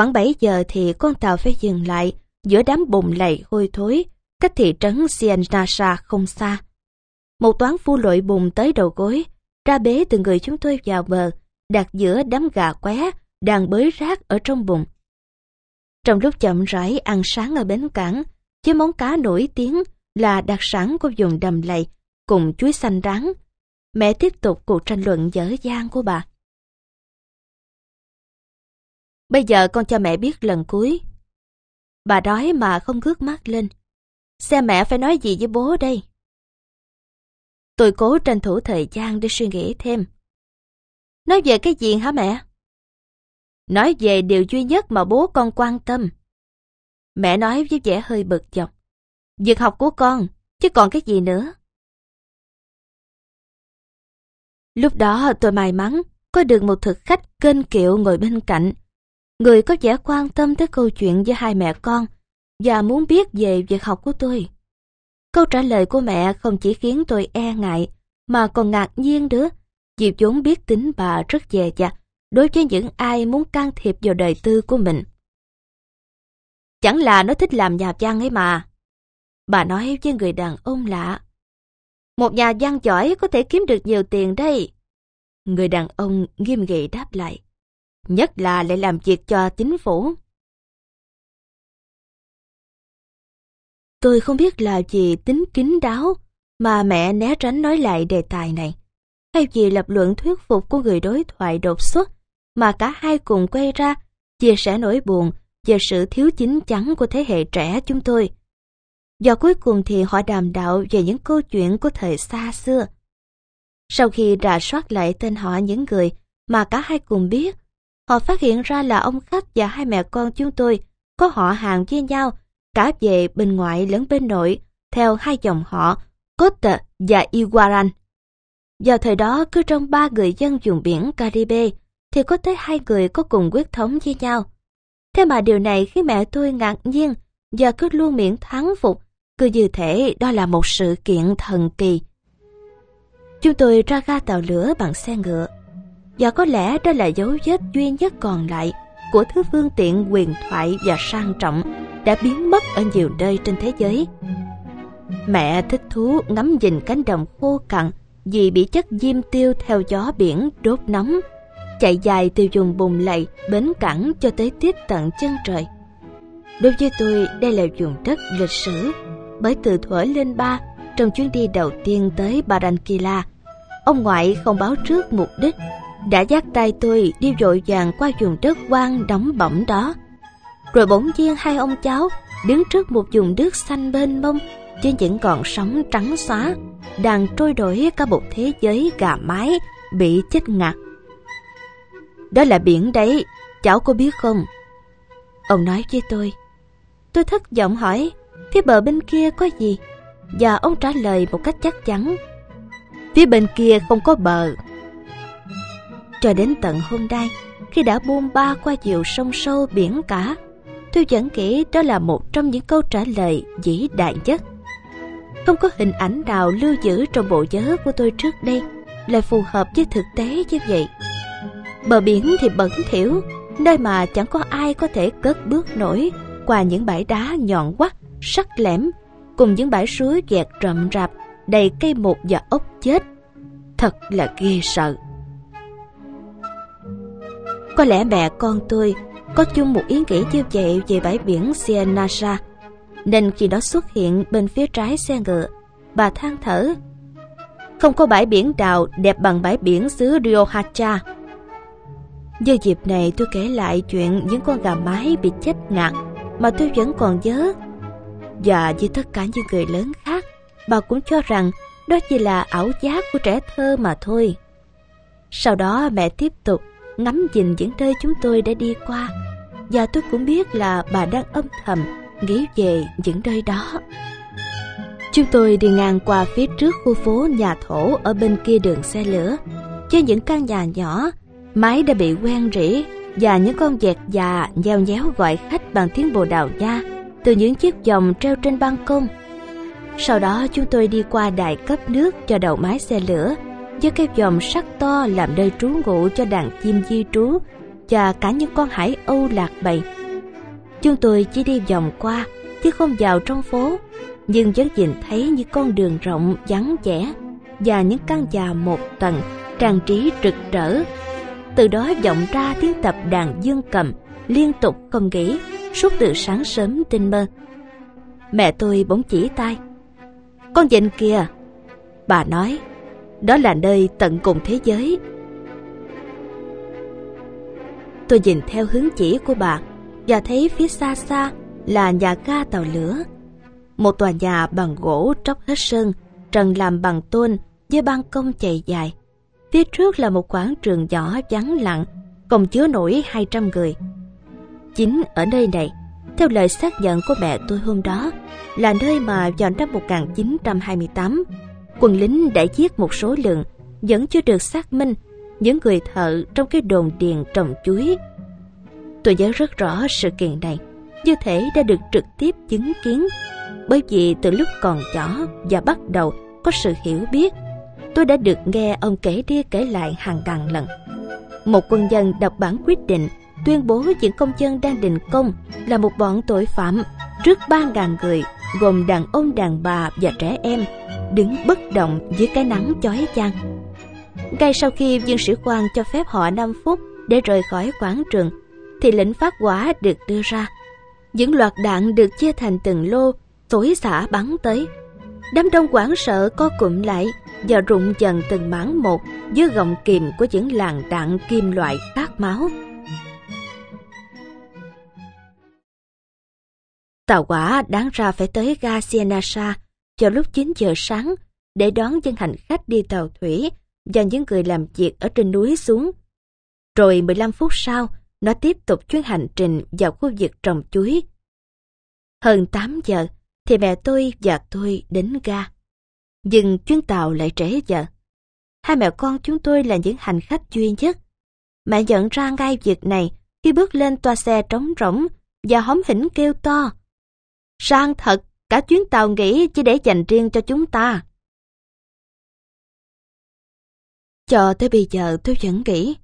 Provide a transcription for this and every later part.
Khoảng 7 giờ thì con tàu phải dừng lại giữa đám bùn lầy hôi thối, cách thị trấn Sienasa không xa. Một toán phu lội bùn tới đầu gối, ra bế từ người chúng tôi vào bờ, đặt giữa đám gà qué đang bới rác ở trong bùn. Trong lúc chậm rãi ăn sáng ở bến cảng, với món cá nổi tiếng là đặc sản của vùng đầm lầy cùng chuối xanh rắn, mẹ tiếp tục cuộc tranh luận dở dang của bà. Bây giờ con cho mẹ biết lần cuối. Bà đói mà không ngước mắt lên. Xem mẹ phải nói gì với bố đây. Tôi cố tranh thủ thời gian để suy nghĩ thêm. Nói về cái gì hả mẹ? Nói về điều duy nhất mà bố con quan tâm. Mẹ nói với vẻ hơi bực dọc. Việc học của con, chứ còn cái gì nữa. Lúc đó tôi may mắn có được một thực khách kênh kiệu ngồi bên cạnh. Người có vẻ quan tâm tới câu chuyện với hai mẹ con và muốn biết về việc học của tôi. Câu trả lời của mẹ không chỉ khiến tôi e ngại, mà còn ngạc nhiên nữa Diệp vốn biết tính bà rất dè dặt đối với những ai muốn can thiệp vào đời tư của mình. Chẳng là nó thích làm nhà văn ấy mà. Bà nói với người đàn ông lạ. Một nhà văn giỏi có thể kiếm được nhiều tiền đây. Người đàn ông nghiêm nghị đáp lại. Nhất là lại làm việc cho chính phủ. Tôi không biết là vì tính kín đáo mà mẹ né tránh nói lại đề tài này. Hay vì lập luận thuyết phục của người đối thoại đột xuất mà cả hai cùng quay ra chia sẻ nỗi buồn về sự thiếu chính chắn của thế hệ trẻ chúng tôi. Do cuối cùng thì họ đàm đạo về những câu chuyện của thời xa xưa. Sau khi rà soát lại tên họ những người mà cả hai cùng biết, họ phát hiện ra là ông khách và hai mẹ con chúng tôi có họ hàng với nhau cả về bên ngoại lẫn bên nội theo hai dòng họ Cotta và Iguaran. Do thời đó cứ trong ba người dân vùng biển Caribe thì có tới hai người có cùng quyết thống với nhau. Thế mà điều này khiến mẹ tôi ngạc nhiên và cứ luôn miệng thắng phục, cứ như thể đó là một sự kiện thần kỳ. Chúng tôi ra ga tàu lửa bằng xe ngựa, và có lẽ đó là dấu vết duy nhất còn lại của thứ phương tiện quyền thoại và sang trọng đã biến mất ở nhiều nơi trên thế giới. Mẹ thích thú ngắm nhìn cánh đồng khô cằn vì bị chất diêm tiêu theo gió biển đốt nóng chạy dài từ vùng bùn lầy bến cảng cho tới tiếp tận chân trời. Đối với tôi, đây là vùng đất lịch sử, bởi từ thuở lên ba, trong chuyến đi đầu tiên tới Barranquilla, ông ngoại không báo trước mục đích, đã dắt tay tôi đi vội vàng qua vùng đất quang đóng bỏng đó. Rồi bỗng nhiên hai ông cháu đứng trước một vùng nước xanh bên mông trên những còn sóng trắng xóa, đang trôi đổi cả một thế giới gà mái bị chết ngạt đó là biển đấy, cháu có biết không? Ông nói với tôi. Tôi thất vọng hỏi, phía bờ bên kia có gì? Và ông trả lời một cách chắc chắn. Phía bên kia không có bờ. Cho đến tận hôm nay, khi đã buông ba qua chiều sông sâu biển cả, tôi vẫn nghĩ đó là một trong những câu trả lời vĩ đại nhất. Không có hình ảnh nào lưu giữ trong bộ nhớ của tôi trước đây lại phù hợp với thực tế như vậy. Bờ biển thì bẩn thỉu, nơi mà chẳng có ai có thể cất bước nổi qua những bãi đá nhọn quắt, sắc lẻm, cùng những bãi suối dẹt rậm rạp, đầy cây mục và ốc chết. Thật là ghê sợ. Có lẽ mẹ con tôi có chung một ý nghĩ như vậy về bãi biển Sienasa, nên khi đó xuất hiện bên phía trái xe ngựa, bà than thở. Không có bãi biển đào đẹp bằng bãi biển xứ Riohacha Giờ dịp này tôi kể lại chuyện những con gà mái bị chết ngạt mà tôi vẫn còn nhớ. Và như tất cả những người lớn khác, bà cũng cho rằng đó chỉ là ảo giác của trẻ thơ mà thôi. Sau đó mẹ tiếp tục ngắm nhìn những nơi chúng tôi đã đi qua và tôi cũng biết là bà đang âm thầm nghĩ về những nơi đó. Chúng tôi đi ngang qua phía trước khu phố nhà thổ ở bên kia đường xe lửa, với những căn nhà nhỏ Mái đã bị quen rỉ và những con vẹt già nheo nhéo gọi khách bằng tiếng bồ đào nha từ những chiếc vòng treo trên ban công. Sau đó chúng tôi đi qua đài cấp nước cho đầu máy xe lửa với cái vòm sắt to làm nơi trú ngụ cho đàn chim di trú và cả những con hải âu lạc bầy. Chúng tôi chỉ đi vòng qua, chứ không vào trong phố, nhưng vẫn nhìn thấy những con đường rộng vắng vẻ và những căn nhà một tầng trang trí rực rỡ. Từ đó vọng ra tiếng tập đàn dương cầm liên tục không nghỉ suốt từ sáng sớm tinh mơ. Mẹ tôi bỗng chỉ tay. Con vịnh kìa. Bà nói, đó là nơi tận cùng thế giới. Tôi nhìn theo hướng chỉ của bà và thấy phía xa xa là nhà ga tàu lửa. Một tòa nhà bằng gỗ tróc hết sơn, trần làm bằng tôn với ban công chạy dài. Phía trước là một quảng trường nhỏ vắng lặng, còn chứa nổi 200 người. Chính ở nơi này, theo lời xác nhận của mẹ tôi hôm đó, là nơi mà vào năm 1928, quân lính đã giết một số lượng vẫn chưa được xác minh những người thợ trong cái đồn điền trồng chuối. Tôi nhớ rất rõ sự kiện này, như thể đã được trực tiếp chứng kiến, bởi vì từ lúc còn nhỏ và bắt đầu có sự hiểu biết, tôi đã được nghe ông kể đi kể lại hàng ngàn lần. Một quân dân đọc bản quyết định tuyên bố những công dân đang đình công là một bọn tội phạm trước ba ngàn người gồm đàn ông đàn bà và trẻ em đứng bất động dưới cái nắng chói chang. Ngay sau khi viên sĩ quan cho phép họ 5 phút để rời khỏi quảng trường, thì lệnh phát quả được đưa ra. Những loạt đạn được chia thành từng lô, tối xả bắn tới. Đám đông quảng sợ co cụm lại và rụng dần từng mảng một dưới gọng kìm của những làn đạn kim loại tát máu. Tàu quả đáng ra phải tới ga Sienasa vào lúc 9 giờ sáng để đón dân hành khách đi tàu thủy và những người làm việc ở trên núi xuống. Rồi 15 phút sau, nó tiếp tục chuyến hành trình vào khu vực trồng chuối. Hơn 8 giờ thì mẹ tôi và tôi đến ga. Nhưng chuyến tàu lại trễ giờ. Hai mẹ con chúng tôi là những hành khách duy nhất. Mẹ nhận ra ngay việc này khi bước lên toa xe trống rỗng và hóm hỉnh kêu to. Sang thật, cả chuyến tàu nghỉ chỉ để dành riêng cho chúng ta. Cho tới bây giờ tôi vẫn nghĩ,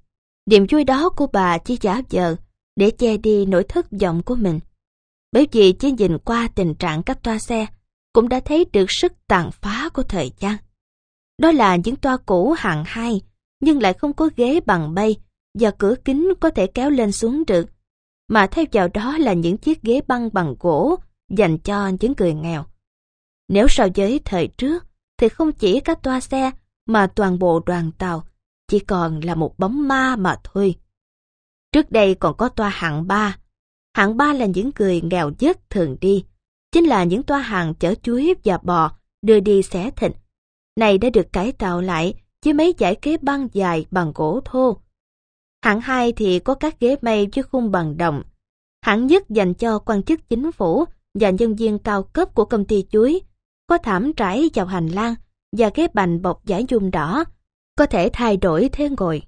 niềm vui đó của bà chỉ giả vờ để che đi nỗi thất vọng của mình. Bởi vì chỉ nhìn qua tình trạng các toa xe cũng đã thấy được sức tàn phá của thời gian. Đó là những toa cũ hạng hai nhưng lại không có ghế bằng bay và cửa kính có thể kéo lên xuống được. Mà theo vào đó là những chiếc ghế băng bằng gỗ dành cho những người nghèo. Nếu so với thời trước, thì không chỉ các toa xe mà toàn bộ đoàn tàu chỉ còn là một bóng ma mà thôi. Trước đây còn có toa hạng ba. Hạng ba là những người nghèo nhất thường đi, chính là những toa hàng chở chuối và bò đưa đi xẻ thịt. Này đã được cải tạo lại với mấy giải ghế băng dài bằng gỗ thô. Hạng hai thì có các ghế mây với khung bằng đồng. Hạng nhất dành cho quan chức chính phủ và nhân viên cao cấp của công ty chuối, có thảm trải vào hành lang và ghế bành bọc giải dung đỏ, có thể thay đổi thế ngồi.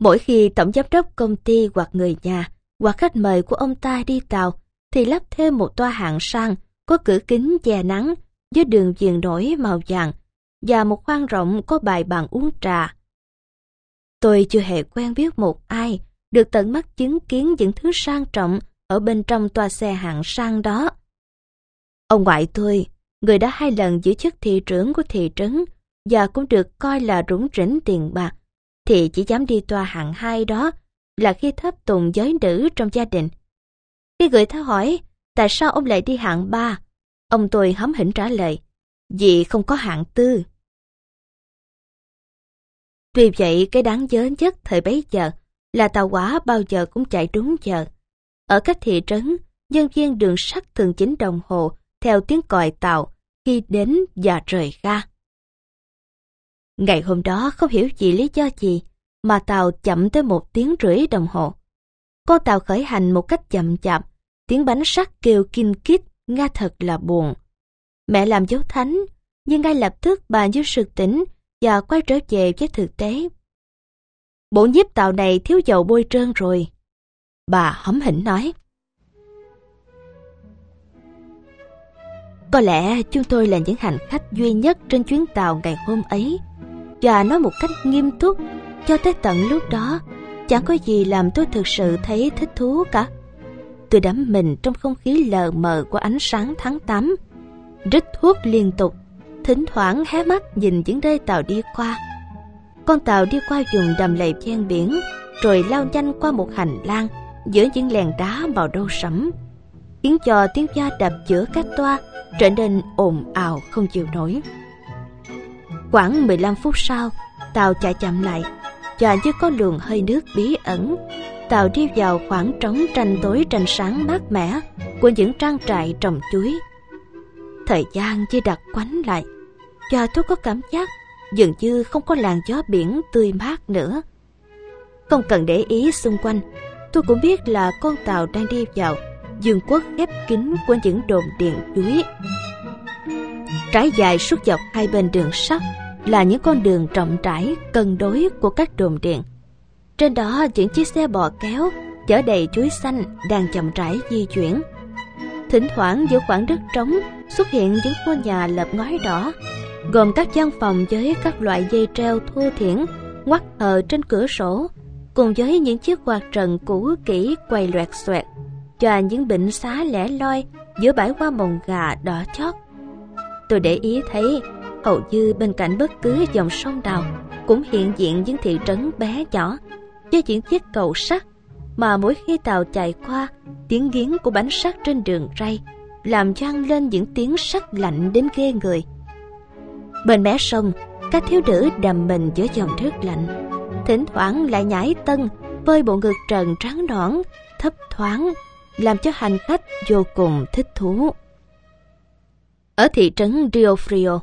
Mỗi khi tổng giám đốc công ty hoặc người nhà hoặc khách mời của ông ta đi tàu thì lắp thêm một toa hạng sang có cửa kính che nắng với đường viền nổi màu vàng và một khoang rộng có bài bàn uống trà. Tôi chưa hề quen biết một ai được tận mắt chứng kiến những thứ sang trọng ở bên trong toa xe hạng sang đó. Ông ngoại tôi, người đã hai lần giữ chức thị trưởng của thị trấn và cũng được coi là rủng rỉnh tiền bạc, thì chỉ dám đi toa hạng hai đó là khi thấp tùng giới nữ trong gia đình. Khi người ta hỏi tại sao ông lại đi hạng ba, ông tôi hấm hỉnh trả lời, vì không có hạng tư. Tuy vậy, cái đáng nhớ nhất thời bấy giờ là tàu quả bao giờ cũng chạy đúng giờ. Ở các thị trấn, nhân viên đường sắt thường chính đồng hồ theo tiếng còi tàu khi đến và rời ga. Ngày hôm đó không hiểu gì lý do gì mà tàu chậm tới một tiếng rưỡi đồng hồ. Con tàu khởi hành một cách chậm chạp, tiếng bánh sắt kêu kinh kít, nghe thật là buồn. Mẹ làm dấu thánh, nhưng ngay lập tức bà như sực tỉnh và quay trở về với thực tế. Bộ nhiếp tàu này thiếu dầu bôi trơn rồi. Bà hấm hỉnh nói. Có lẽ chúng tôi là những hành khách duy nhất trên chuyến tàu ngày hôm ấy và nói một cách nghiêm túc cho tới tận lúc đó Chẳng có gì làm tôi thực sự thấy thích thú cả. Tôi đắm mình trong không khí lờ mờ của ánh sáng tháng 8. Rít thuốc liên tục, thỉnh thoảng hé mắt nhìn những nơi tàu đi qua. Con tàu đi qua vùng đầm lầy ven biển, rồi lao nhanh qua một hành lang giữa những lèn đá màu đô sẫm, khiến cho tiếng va đập giữa các toa trở nên ồn ào không chịu nổi. Khoảng 15 phút sau, tàu chạy chậm lại, và như có luồng hơi nước bí ẩn. Tàu đi vào khoảng trống tranh tối tranh sáng mát mẻ của những trang trại trồng chuối. Thời gian chỉ đặt quánh lại, và tôi có cảm giác dường như không có làn gió biển tươi mát nữa. Không cần để ý xung quanh, tôi cũng biết là con tàu đang đi vào dương quốc khép kín của những đồn điện chuối. Trải dài suốt dọc hai bên đường sắt là những con đường rộng rãi cân đối của các đồn điện. Trên đó những chiếc xe bò kéo chở đầy chuối xanh đang chậm rãi di chuyển. Thỉnh thoảng giữa khoảng đất trống xuất hiện những ngôi nhà lợp ngói đỏ, gồm các gian phòng với các loại dây treo thô thiển ngoắt hờ trên cửa sổ, cùng với những chiếc quạt trần cũ kỹ quay loẹt xoẹt cho những bệnh xá lẻ loi giữa bãi hoa mồng gà đỏ chót. Tôi để ý thấy, hầu như bên cạnh bất cứ dòng sông nào cũng hiện diện những thị trấn bé nhỏ với những chiếc cầu sắt mà mỗi khi tàu chạy qua, tiếng giếng của bánh sắt trên đường ray làm choang lên những tiếng sắt lạnh đến ghê người bên mé sông, các thiếu nữ đầm mình giữa dòng nước lạnh thỉnh thoảng lại nhảy tân với bộ ngực trần trắng nõn thấp thoáng làm cho hành khách vô cùng thích thú ở thị trấn Rio Frio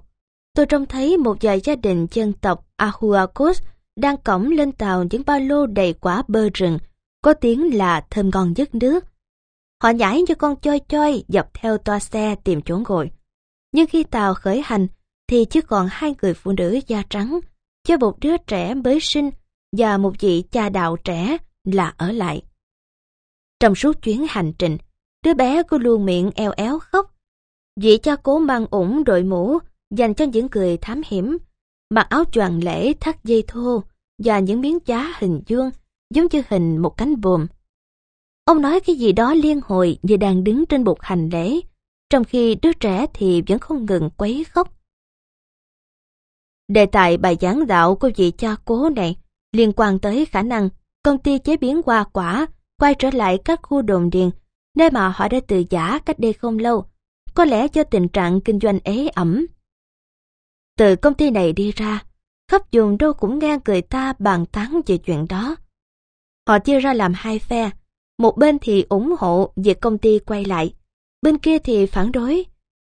tôi trông thấy một vài gia đình dân tộc Ahuacos đang cõng lên tàu những ba lô đầy quả bơ rừng, có tiếng là thơm ngon nhất nước. Họ nhảy như con choi choi dọc theo toa xe tìm chỗ ngồi. Nhưng khi tàu khởi hành thì chỉ còn hai người phụ nữ da trắng, cho một đứa trẻ mới sinh và một vị cha đạo trẻ là ở lại. Trong suốt chuyến hành trình, đứa bé cứ luôn miệng eo éo khóc. Vị cha cố mang ủng đội mũ dành cho những người thám hiểm, mặc áo choàng lễ thắt dây thô và những miếng giá hình vuông giống như hình một cánh buồm. Ông nói cái gì đó liên hồi như đang đứng trên bục hành lễ, trong khi đứa trẻ thì vẫn không ngừng quấy khóc. Đề tài bài giảng đạo của vị cha cố này liên quan tới khả năng công ty chế biến hoa quả quay trở lại các khu đồn điền nơi mà họ đã từ giả cách đây không lâu, có lẽ do tình trạng kinh doanh ế ẩm từ công ty này đi ra, khắp vùng đâu cũng nghe người ta bàn tán về chuyện đó. Họ chia ra làm hai phe, một bên thì ủng hộ việc công ty quay lại, bên kia thì phản đối,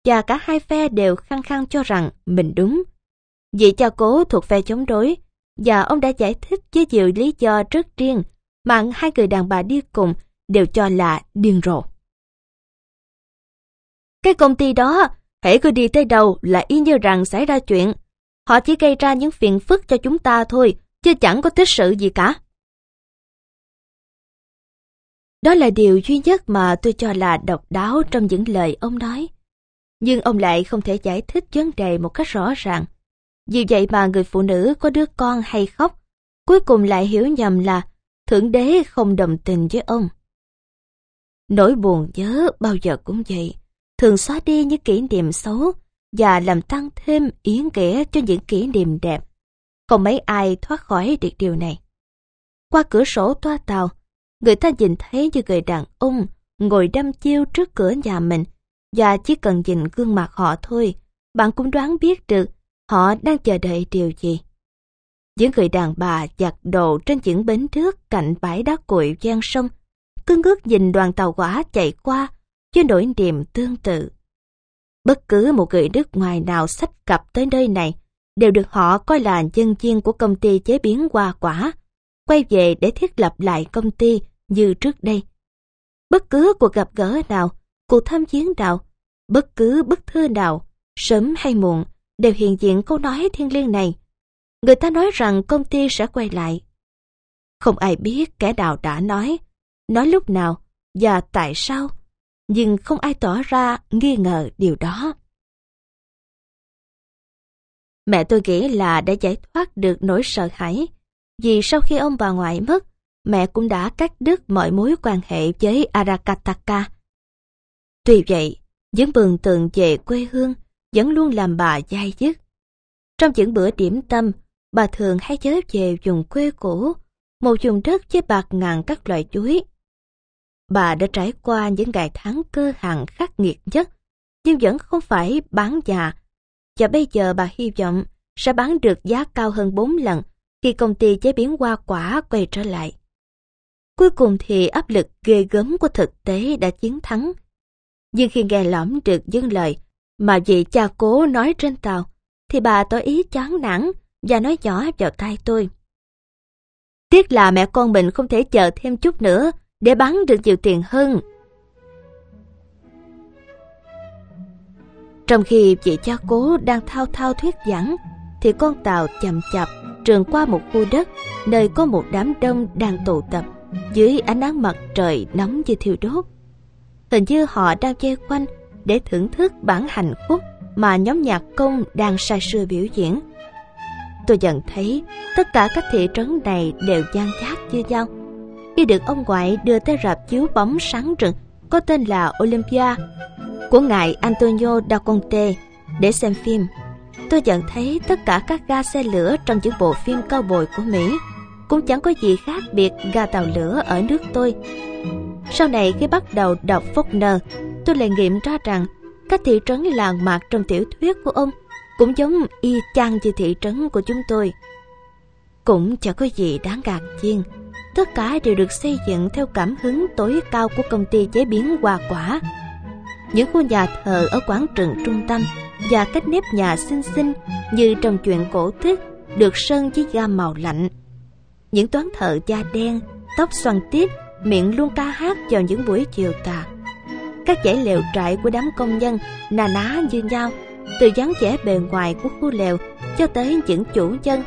và cả hai phe đều khăng khăng cho rằng mình đúng. Vị cha cố thuộc phe chống đối, và ông đã giải thích với nhiều lý do rất riêng mà hai người đàn bà đi cùng đều cho là điên rồ. Cái công ty đó hễ cứ đi tới đầu là y như rằng xảy ra chuyện. Họ chỉ gây ra những phiền phức cho chúng ta thôi, chứ chẳng có tích sự gì cả. Đó là điều duy nhất mà tôi cho là độc đáo trong những lời ông nói. Nhưng ông lại không thể giải thích vấn đề một cách rõ ràng. Vì vậy mà người phụ nữ có đứa con hay khóc, cuối cùng lại hiểu nhầm là Thượng Đế không đồng tình với ông. Nỗi buồn nhớ bao giờ cũng vậy thường xóa đi những kỷ niệm xấu và làm tăng thêm ý nghĩa cho những kỷ niệm đẹp. Không mấy ai thoát khỏi được điều này. Qua cửa sổ toa tàu, người ta nhìn thấy như người đàn ông ngồi đâm chiêu trước cửa nhà mình và chỉ cần nhìn gương mặt họ thôi, bạn cũng đoán biết được họ đang chờ đợi điều gì. Những người đàn bà giặt đồ trên những bến trước cạnh bãi đá cuội ven sông, cứ ngước nhìn đoàn tàu quả chạy qua với nỗi niềm tương tự. Bất cứ một người nước ngoài nào sách cặp tới nơi này đều được họ coi là nhân viên của công ty chế biến hoa quả, quay về để thiết lập lại công ty như trước đây. Bất cứ cuộc gặp gỡ nào, cuộc tham chiến nào, bất cứ bức thư nào, sớm hay muộn, đều hiện diện câu nói thiên liêng này. Người ta nói rằng công ty sẽ quay lại. Không ai biết kẻ nào đã nói, nói lúc nào và tại sao nhưng không ai tỏ ra nghi ngờ điều đó. Mẹ tôi nghĩ là đã giải thoát được nỗi sợ hãi, vì sau khi ông bà ngoại mất, mẹ cũng đã cắt đứt mọi mối quan hệ với Arakataka. Tuy vậy, những bường tượng về quê hương, vẫn luôn làm bà dai dứt. Trong những bữa điểm tâm, bà thường hay chớ về vùng quê cũ, một vùng đất với bạc ngàn các loại chuối. Bà đã trải qua những ngày tháng cơ hàng khắc nghiệt nhất, nhưng vẫn không phải bán già. Và bây giờ bà hy vọng sẽ bán được giá cao hơn 4 lần khi công ty chế biến hoa quả quay trở lại. Cuối cùng thì áp lực ghê gớm của thực tế đã chiến thắng. Nhưng khi nghe lõm được dân lời mà vị cha cố nói trên tàu, thì bà tỏ ý chán nản và nói nhỏ vào tai tôi. Tiếc là mẹ con mình không thể chờ thêm chút nữa để bán được nhiều tiền hơn. Trong khi chị cha cố đang thao thao thuyết giảng, thì con tàu chậm chạp trườn qua một khu đất nơi có một đám đông đang tụ tập dưới ánh nắng mặt trời nóng như thiêu đốt. Hình như họ đang che quanh để thưởng thức bản hành khúc mà nhóm nhạc công đang say sưa biểu diễn. Tôi nhận thấy tất cả các thị trấn này đều gian chát như nhau. Khi được ông ngoại đưa tới rạp chiếu bóng sáng rực có tên là Olympia của ngài Antonio da Conte để xem phim, tôi nhận thấy tất cả các ga xe lửa trong những bộ phim cao bồi của Mỹ cũng chẳng có gì khác biệt ga tàu lửa ở nước tôi. Sau này khi bắt đầu đọc Faulkner, tôi lại nghiệm ra rằng các thị trấn làng mạc trong tiểu thuyết của ông cũng giống y chang như thị trấn của chúng tôi. Cũng chẳng có gì đáng ngạc nhiên. Tất cả đều được xây dựng theo cảm hứng tối cao của công ty chế biến hoa quả. Những khu nhà thờ ở quảng trường trung tâm và cách nếp nhà xinh xinh như trong chuyện cổ tích được sơn với ga màu lạnh. Những toán thợ da đen, tóc xoăn tít, miệng luôn ca hát vào những buổi chiều tà. Các dãy lều trại của đám công nhân nà ná như nhau, từ dáng vẻ bề ngoài của khu lều cho tới những chủ dân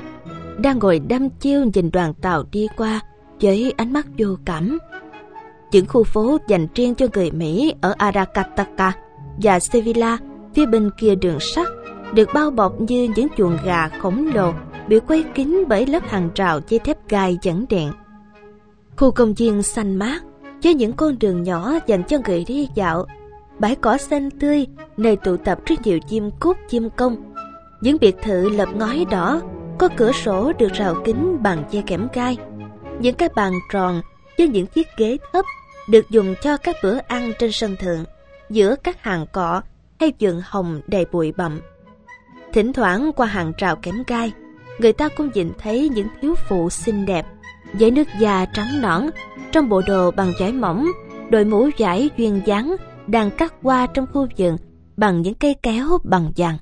đang ngồi đăm chiêu nhìn đoàn tàu đi qua với ánh mắt vô cảm. Những khu phố dành riêng cho người Mỹ ở Aracataca và Sevilla, phía bên kia đường sắt, được bao bọc như những chuồng gà khổng lồ bị quay kín bởi lớp hàng rào dây thép gai dẫn điện. Khu công viên xanh mát với những con đường nhỏ dành cho người đi dạo. Bãi cỏ xanh tươi, nơi tụ tập rất nhiều chim cút, chim công. Những biệt thự lợp ngói đỏ, có cửa sổ được rào kính bằng che kẽm gai. Những cái bàn tròn với những chiếc ghế thấp được dùng cho các bữa ăn trên sân thượng, giữa các hàng cỏ hay vườn hồng đầy bụi bặm. Thỉnh thoảng qua hàng rào kẽm gai, người ta cũng nhìn thấy những thiếu phụ xinh đẹp với nước da trắng nõn trong bộ đồ bằng vải mỏng đội mũ vải duyên dáng đang cắt qua trong khu vườn bằng những cây kéo bằng vàng.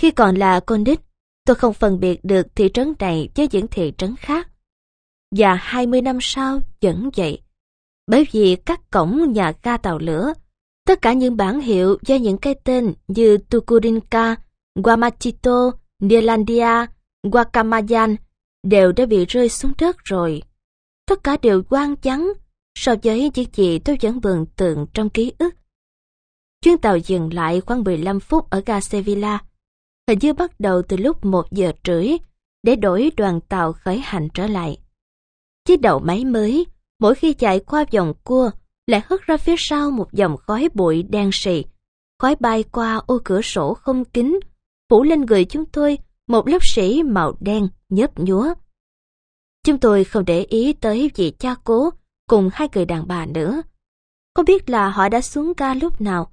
Khi còn là con nít, tôi không phân biệt được thị trấn này với những thị trấn khác. Và 20 năm sau vẫn vậy. Bởi vì các cổng nhà ga tàu lửa, tất cả những bản hiệu do những cái tên như Tukurinka, Guamachito, Nielandia, Wakamayan đều đã bị rơi xuống đất rồi. Tất cả đều quang trắng so với những gì tôi vẫn vườn tượng trong ký ức. Chuyến tàu dừng lại khoảng 15 phút ở ga Sevilla, hình như bắt đầu từ lúc 1 giờ rưỡi để đổi đoàn tàu khởi hành trở lại. Chiếc đầu máy mới, mỗi khi chạy qua vòng cua, lại hất ra phía sau một dòng khói bụi đen sì. Khói bay qua ô cửa sổ không kính, phủ lên người chúng tôi một lớp sỉ màu đen nhớp nhúa. Chúng tôi không để ý tới vị cha cố cùng hai người đàn bà nữa. Không biết là họ đã xuống ga lúc nào.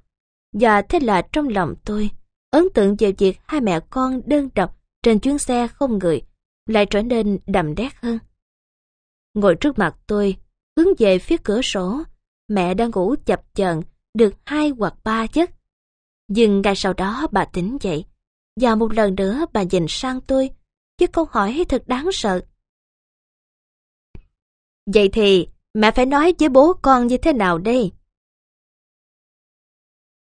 Và thế là trong lòng tôi, ấn tượng về việc hai mẹ con đơn độc trên chuyến xe không người lại trở nên đậm đét hơn. Ngồi trước mặt tôi, hướng về phía cửa sổ, mẹ đang ngủ chập chờn được hai hoặc ba giấc. Nhưng ngay sau đó bà tỉnh dậy, và một lần nữa bà nhìn sang tôi với câu hỏi thật đáng sợ. Vậy thì Mẹ phải nói với bố con như thế nào đây?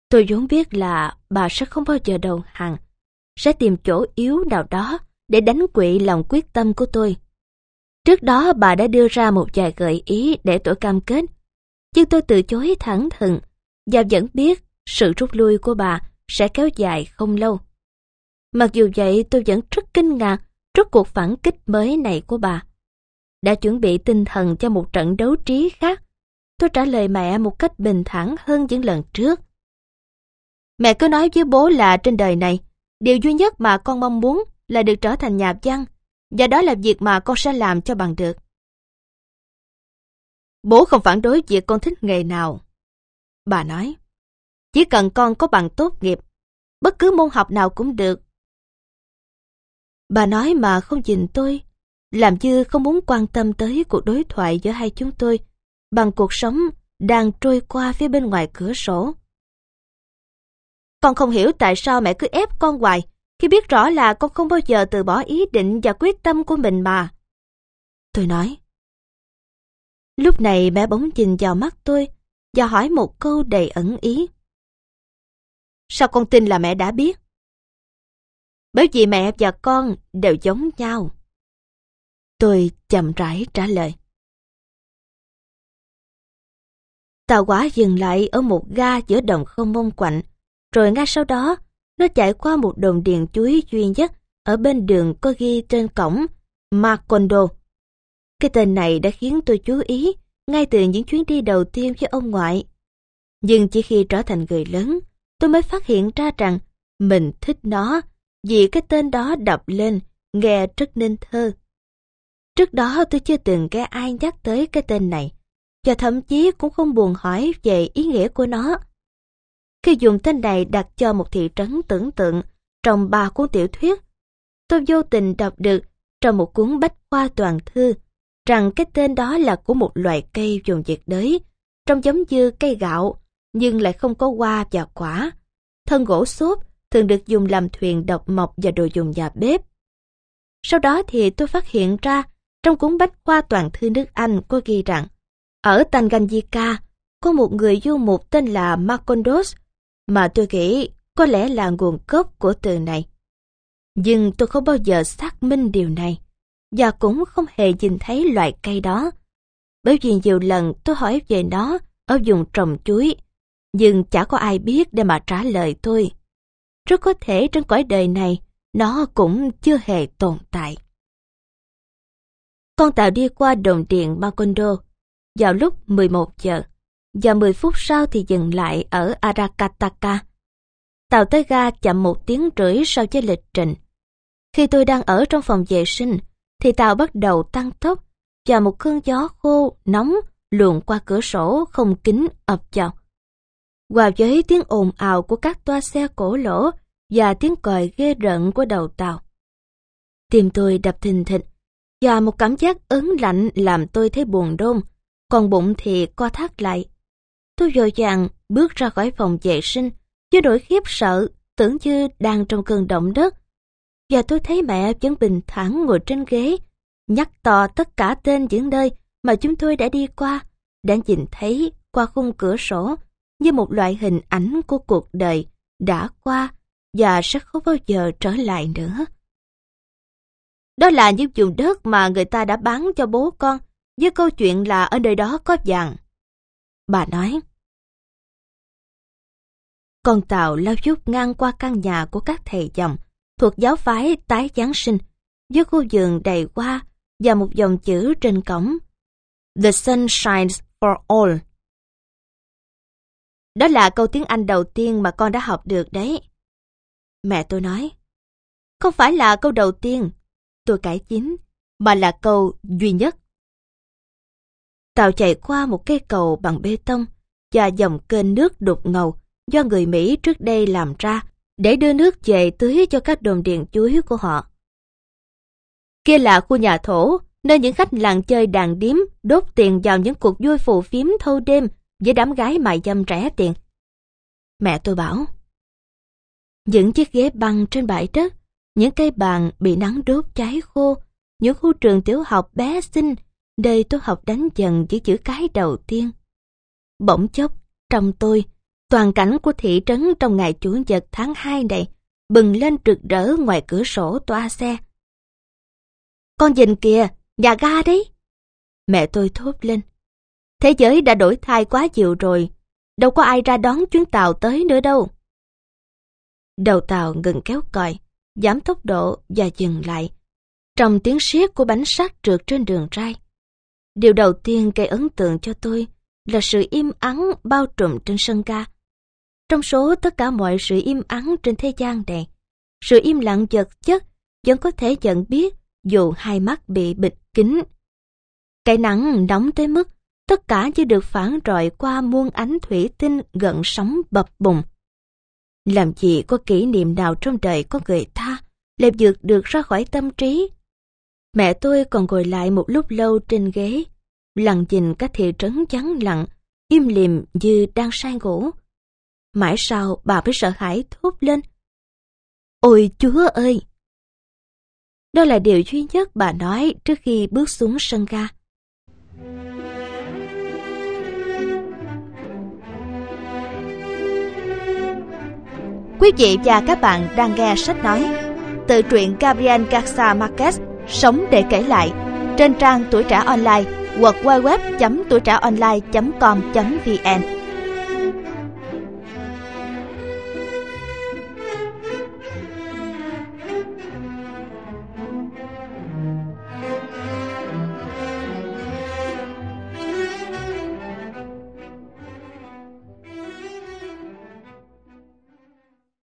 Tôi vốn biết là bà sẽ không bao giờ đầu hàng, sẽ tìm chỗ yếu nào đó để đánh quỵ lòng quyết tâm của tôi. Trước đó bà đã đưa ra một vài gợi ý để tôi cam kết, nhưng tôi từ chối thẳng thừng và vẫn biết sự rút lui của bà sẽ kéo dài không lâu. Mặc dù vậy tôi vẫn rất kinh ngạc trước cuộc phản kích mới này của bà. Đã chuẩn bị tinh thần cho một trận đấu trí khác, tôi trả lời mẹ một cách bình thản hơn những lần trước. Mẹ cứ nói với bố là trên đời này, điều duy nhất mà con mong muốn là được trở thành nhà văn, và đó là việc mà con sẽ làm cho bằng được. Bố không phản đối việc con thích nghề nào. Bà nói, chỉ cần con có bằng tốt nghiệp, bất cứ môn học nào cũng được. Bà nói mà không nhìn tôi, làm như không muốn quan tâm tới cuộc đối thoại giữa hai chúng tôi bằng cuộc sống đang trôi qua phía bên ngoài cửa sổ. Con không hiểu tại sao mẹ cứ ép con hoài khi biết rõ là con không bao giờ từ bỏ ý định và quyết tâm của mình mà. Tôi nói. Lúc này mẹ bỗng nhìn vào mắt tôi và hỏi một câu đầy ẩn ý. Sao con tin là mẹ đã biết? Bởi vì mẹ và con đều giống nhau. Tôi chậm rãi trả lời. Tàu quả dừng lại ở một ga giữa đồng không mông quạnh, rồi ngay sau đó nó chạy qua một đồn điền chuối duy nhất ở bên đường có ghi trên cổng Macondo. Cái tên này đã khiến tôi chú ý ngay từ những chuyến đi đầu tiên với ông ngoại. Nhưng chỉ khi trở thành người lớn, tôi mới phát hiện ra rằng mình thích nó vì cái tên đó đọc lên nghe rất nên thơ. Trước đó tôi chưa từng nghe ai nhắc tới cái tên này, và thậm chí cũng không buồn hỏi về ý nghĩa của nó. Khi dùng tên này đặt cho một thị trấn tưởng tượng trong ba cuốn tiểu thuyết, tôi vô tình đọc được trong một cuốn bách khoa toàn thư rằng cái tên đó là của một loài cây vùng nhiệt đới, trông giống như cây gạo, nhưng lại không có hoa và quả. Thân gỗ xốp thường được dùng làm thuyền độc mộc và đồ dùng nhà bếp. Sau đó thì tôi phát hiện ra trong cuốn bách khoa toàn thư nước Anh có ghi rằng ở Tanganyika có một người du mục tên là Makondos mà tôi nghĩ có lẽ là nguồn gốc của từ này. Nhưng tôi không bao giờ xác minh điều này và cũng không hề nhìn thấy loại cây đó. Bởi vì nhiều lần tôi hỏi về nó ở vùng trồng chuối, nhưng chả có ai biết để mà trả lời tôi. Rất có thể trên cõi đời này, nó cũng chưa hề tồn tại. Con tàu đi qua đồn điện Macondo vào lúc 11 giờ, và 10 phút sau thì dừng lại ở Arakataka. Tàu tới ga chậm một tiếng rưỡi so với lịch trình. Khi tôi đang ở trong phòng vệ sinh, thì tàu bắt đầu tăng tốc và một cơn gió khô, nóng luồn qua cửa sổ không kính ập vào. Hòa với tiếng ồn ào của các toa xe cổ lỗ và tiếng còi ghê rợn của đầu tàu. Tim tôi đập thình thịch và một cảm giác ớn lạnh làm tôi thấy buồn đôn, còn bụng thì co thắt lại. Tôi vội vàng bước ra khỏi phòng vệ sinh với nỗi khiếp sợ tưởng như đang trong cơn động đất. Và tôi thấy mẹ vẫn bình thản ngồi trên ghế, nhắc to tất cả tên những nơi mà chúng tôi đã đi qua, đã nhìn thấy qua khung cửa sổ như một loại hình ảnh của cuộc đời đã qua và sẽ không bao giờ trở lại nữa. Đó là những vùng đất mà người ta đã bán cho bố con, với câu chuyện là ở nơi đó có vàng. Bà nói. Con tàu lao chút ngang qua căn nhà của các thầy dòng thuộc giáo phái tái Giáng sinh, với khu vườn đầy hoa và một dòng chữ trên cổng. The sun shines for all. Đó là câu tiếng Anh đầu tiên mà con đã học được đấy. Mẹ tôi nói. Không phải là câu đầu tiên, tôi cải chính, mà là câu duy nhất. Tàu chạy qua một cây cầu bằng bê tông và dòng kênh nước đục ngầu do người Mỹ trước đây làm ra để đưa nước về tưới cho các đồn điện chuối của họ. Kia là khu nhà thổ, nơi những khách làng chơi đàn điếm đốt tiền vào những cuộc vui phù phiếm thâu đêm với đám gái mại dâm rẻ tiền. Mẹ tôi bảo, những chiếc ghế băng trên bãi đất, những cây bàn bị nắng đốt cháy khô, những khu trường tiểu học bé xinh, nơi tôi học đánh dần với chữ cái đầu tiên. Bỗng chốc, trong tôi, toàn cảnh của thị trấn trong ngày Chủ nhật tháng 2 này bừng lên rực rỡ ngoài cửa sổ toa xe. Con nhìn kìa, nhà ga đấy. Mẹ tôi thốt lên. Thế giới đã đổi thay quá nhiều rồi, đâu có ai ra đón chuyến tàu tới nữa đâu. Đầu tàu ngừng kéo còi, giảm tốc độ và dừng lại. trong tiếng siết của bánh sắt trượt trên đường ray. Điều đầu tiên gây ấn tượng cho tôi là sự im ắng bao trùm trên sân ga. Trong số tất cả mọi sự im ắng trên thế gian này, sự im lặng vật chất vẫn có thể nhận biết dù hai mắt bị bịt kín. Cái nắng nóng tới mức tất cả như được phản rọi qua muôn ánh thủy tinh gần sóng bập bùng. Làm gì có kỷ niệm nào trong đời có người ta lại vượt được ra khỏi tâm trí. Mẹ tôi còn ngồi lại một lúc lâu trên ghế, lặng nhìn các thị trấn vắng lặng, im lìm như đang say ngủ. Mãi sau bà mới sợ hãi thốt lên. Ôi chúa ơi! Đó là điều duy nhất bà nói trước khi bước xuống sân ga. Quý vị và các bạn đang nghe sách nói Tự truyện Gabriel Garcia Marquez, Sống để kể lại, Trên trang tuổi trẻ online hoặc www.tuổi trẻ online.com.vn